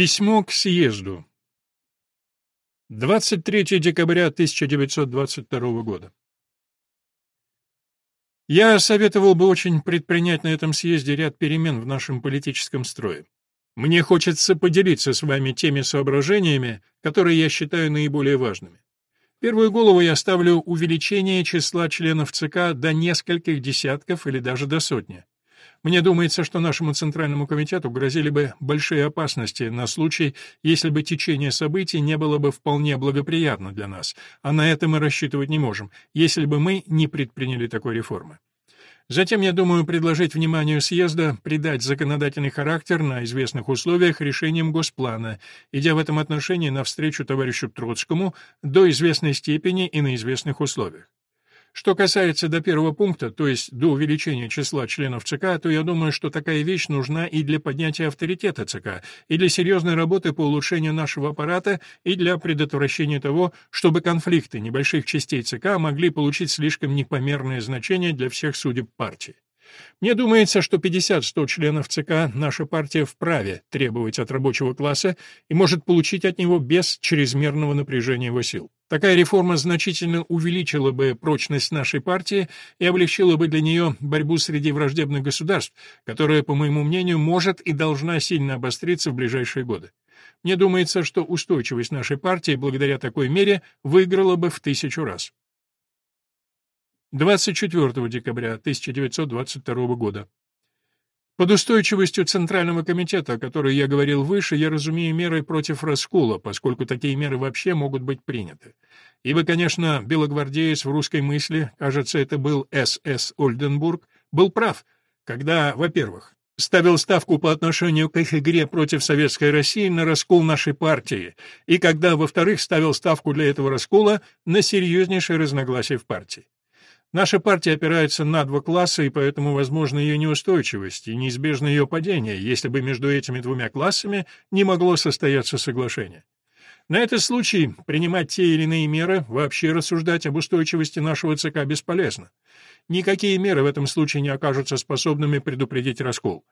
Письмо к съезду. 23 декабря 1922 года. Я советовал бы очень предпринять на этом съезде ряд перемен в нашем политическом строе. Мне хочется поделиться с вами теми соображениями, которые я считаю наиболее важными. Первую голову я ставлю увеличение числа членов ЦК до нескольких десятков или даже до сотни. Мне думается, что нашему Центральному комитету грозили бы большие опасности на случай, если бы течение событий не было бы вполне благоприятно для нас, а на это мы рассчитывать не можем, если бы мы не предприняли такой реформы. Затем, я думаю, предложить вниманию съезда придать законодательный характер на известных условиях решениям Госплана, идя в этом отношении навстречу товарищу Троцкому до известной степени и на известных условиях. Что касается до первого пункта, то есть до увеличения числа членов ЦК, то я думаю, что такая вещь нужна и для поднятия авторитета ЦК, и для серьезной работы по улучшению нашего аппарата, и для предотвращения того, чтобы конфликты небольших частей ЦК могли получить слишком непомерное значение для всех судеб партии. Мне думается, что 50-100 членов ЦК наша партия вправе требовать от рабочего класса и может получить от него без чрезмерного напряжения его сил. Такая реформа значительно увеличила бы прочность нашей партии и облегчила бы для нее борьбу среди враждебных государств, которая, по моему мнению, может и должна сильно обостриться в ближайшие годы. Мне думается, что устойчивость нашей партии благодаря такой мере выиграла бы в тысячу раз. 24 декабря 1922 года. Под устойчивостью Центрального комитета, о которой я говорил выше, я разумею меры против раскола, поскольку такие меры вообще могут быть приняты. Ибо, конечно, белогвардеец в русской мысли, кажется, это был С.С. Ольденбург, был прав, когда, во-первых, ставил ставку по отношению к их игре против Советской России на раскол нашей партии, и когда, во-вторых, ставил ставку для этого раскола на серьезнейшее разногласие в партии. Наша партия опирается на два класса, и поэтому возможна ее неустойчивость и неизбежно ее падение, если бы между этими двумя классами не могло состояться соглашение. На этот случай принимать те или иные меры, вообще рассуждать об устойчивости нашего ЦК бесполезно. Никакие меры в этом случае не окажутся способными предупредить раскол.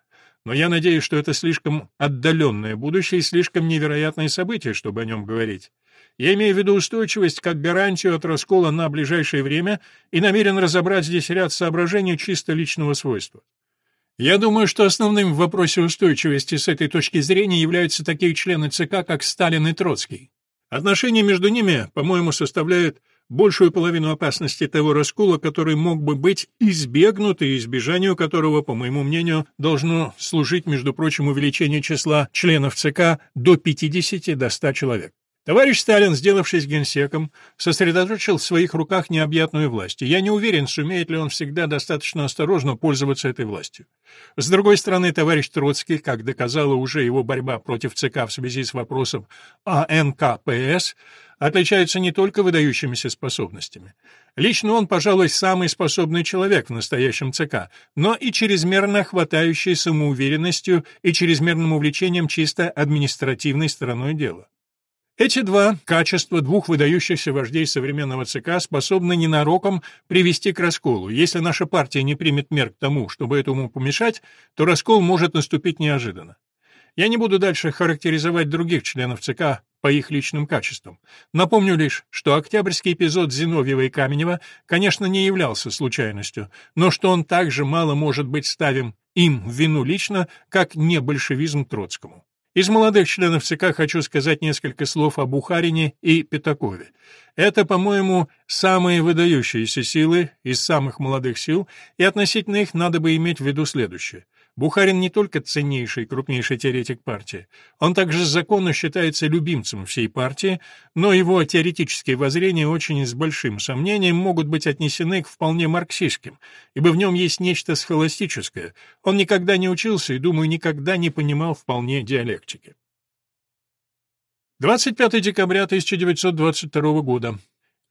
Но я надеюсь, что это слишком отдаленное будущее и слишком невероятное событие, чтобы о нем говорить. Я имею в виду устойчивость как гарантию от раскола на ближайшее время и намерен разобрать здесь ряд соображений чисто личного свойства. Я думаю, что основным в вопросе устойчивости с этой точки зрения являются такие члены ЦК, как Сталин и Троцкий. Отношения между ними, по-моему, составляют большую половину опасности того раскола, который мог бы быть избегнут и избежанию которого, по моему мнению, должно служить, между прочим, увеличение числа членов ЦК до 50 до 100 человек. Товарищ Сталин, сделавшись генсеком, сосредоточил в своих руках необъятную власть, и я не уверен, сумеет ли он всегда достаточно осторожно пользоваться этой властью. С другой стороны, товарищ Троцкий, как доказала уже его борьба против ЦК в связи с вопросом АНКПС, отличается не только выдающимися способностями. Лично он, пожалуй, самый способный человек в настоящем ЦК, но и чрезмерно хватающий самоуверенностью и чрезмерным увлечением чисто административной стороной дела. Эти два качества двух выдающихся вождей современного ЦК способны ненароком привести к расколу. Если наша партия не примет мер к тому, чтобы этому помешать, то раскол может наступить неожиданно. Я не буду дальше характеризовать других членов ЦК по их личным качествам. Напомню лишь, что октябрьский эпизод Зиновьева и Каменева, конечно, не являлся случайностью, но что он также мало может быть ставим им в вину лично, как не большевизм Троцкому. Из молодых членов ЦК хочу сказать несколько слов о Бухарине и Пятакове. Это, по-моему, самые выдающиеся силы из самых молодых сил, и относительно их надо бы иметь в виду следующее – Бухарин не только ценнейший и крупнейший теоретик партии, он также законно считается любимцем всей партии, но его теоретические воззрения очень с большим сомнением могут быть отнесены к вполне марксистским, ибо в нем есть нечто схоластическое. Он никогда не учился и, думаю, никогда не понимал вполне диалектики. 25 декабря 1922 года.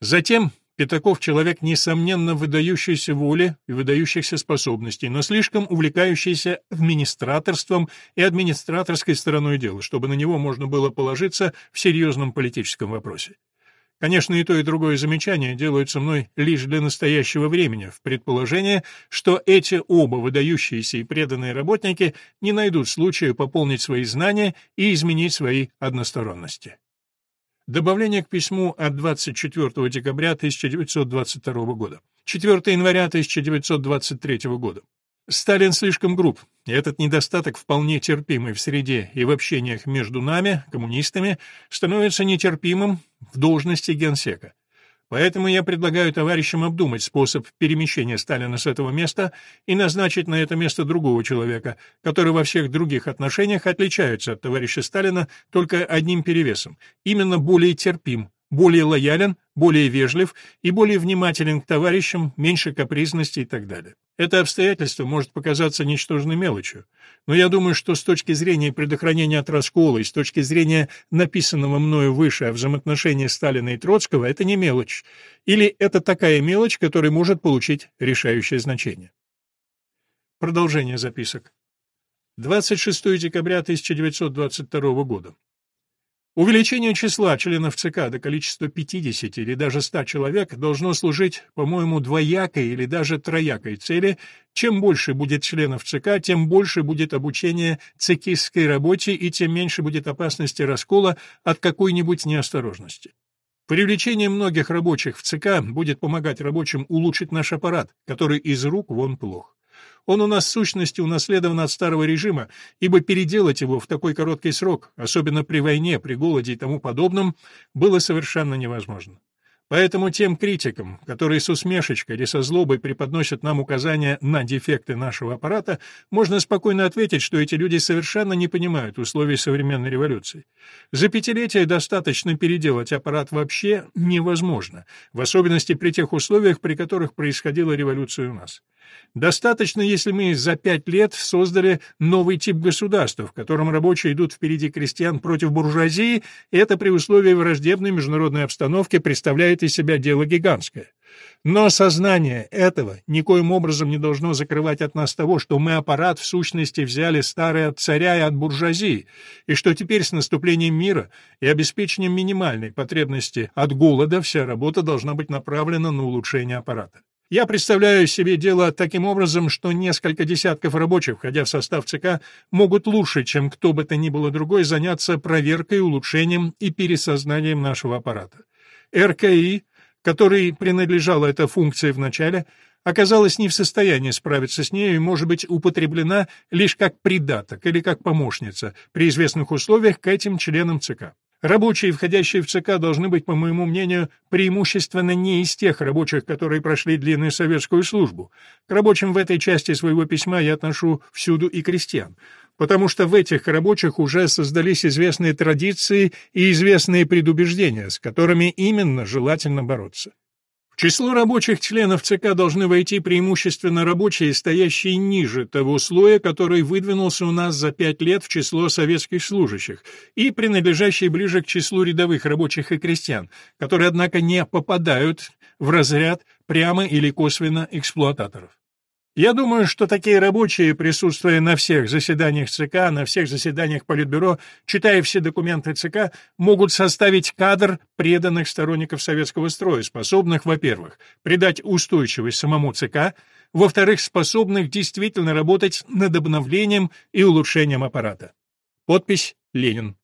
Затем Пятаков — человек, несомненно, выдающийся воли и выдающихся способностей, но слишком увлекающийся администраторством и администраторской стороной дела, чтобы на него можно было положиться в серьезном политическом вопросе. Конечно, и то, и другое замечание делаются мной лишь для настоящего времени, в предположении, что эти оба выдающиеся и преданные работники не найдут случая пополнить свои знания и изменить свои односторонности. Добавление к письму от 24 декабря 1922 года. 4 января 1923 года. Сталин слишком груб, этот недостаток, вполне терпимый в среде и в общениях между нами, коммунистами, становится нетерпимым в должности генсека. Поэтому я предлагаю товарищам обдумать способ перемещения Сталина с этого места и назначить на это место другого человека, который во всех других отношениях отличается от товарища Сталина только одним перевесом, именно более терпим, более лоялен, более вежлив и более внимателен к товарищам, меньше капризности и так далее. Это обстоятельство может показаться ничтожной мелочью, но я думаю, что с точки зрения предохранения от раскола и с точки зрения написанного мною выше о взаимоотношении Сталина и Троцкого это не мелочь, или это такая мелочь, которая может получить решающее значение. Продолжение записок. 26 декабря 1922 года. Увеличение числа членов ЦК до количества 50 или даже 100 человек должно служить, по-моему, двоякой или даже троякой цели. Чем больше будет членов ЦК, тем больше будет обучение цекистской работе и тем меньше будет опасности раскола от какой-нибудь неосторожности. Привлечение многих рабочих в ЦК будет помогать рабочим улучшить наш аппарат, который из рук вон плох. Он у нас в сущности унаследован от старого режима, ибо переделать его в такой короткий срок, особенно при войне, при голоде и тому подобном, было совершенно невозможно. Поэтому тем критикам, которые с усмешечкой или со злобой преподносят нам указания на дефекты нашего аппарата, можно спокойно ответить, что эти люди совершенно не понимают условий современной революции. За пятилетие достаточно переделать аппарат вообще невозможно, в особенности при тех условиях, при которых происходила революция у нас. Достаточно, если мы за пять лет создали новый тип государства, в котором рабочие идут впереди крестьян против буржуазии, это при условии враждебной международной обстановки представляет из себя дело гигантское. Но сознание этого никоим образом не должно закрывать от нас того, что мы аппарат в сущности взяли старый от царя и от буржуазии, и что теперь с наступлением мира и обеспечением минимальной потребности от голода вся работа должна быть направлена на улучшение аппарата. Я представляю себе дело таким образом, что несколько десятков рабочих, входя в состав ЦК, могут лучше, чем кто бы то ни было другой, заняться проверкой, улучшением и пересознанием нашего аппарата. РКИ, который принадлежала эта функция в начале, оказалась не в состоянии справиться с нею и может быть употреблена лишь как придаток или как помощница при известных условиях к этим членам ЦК. Рабочие, входящие в ЦК, должны быть, по моему мнению, преимущественно не из тех рабочих, которые прошли длинную советскую службу. К рабочим в этой части своего письма я отношу всюду и крестьян, потому что в этих рабочих уже создались известные традиции и известные предубеждения, с которыми именно желательно бороться число рабочих членов ЦК должны войти преимущественно рабочие, стоящие ниже того слоя, который выдвинулся у нас за пять лет в число советских служащих, и принадлежащие ближе к числу рядовых рабочих и крестьян, которые, однако, не попадают в разряд прямо или косвенно эксплуататоров. Я думаю, что такие рабочие, присутствуя на всех заседаниях ЦК, на всех заседаниях Политбюро, читая все документы ЦК, могут составить кадр преданных сторонников советского строя, способных, во-первых, придать устойчивость самому ЦК, во-вторых, способных действительно работать над обновлением и улучшением аппарата. Подпись «Ленин».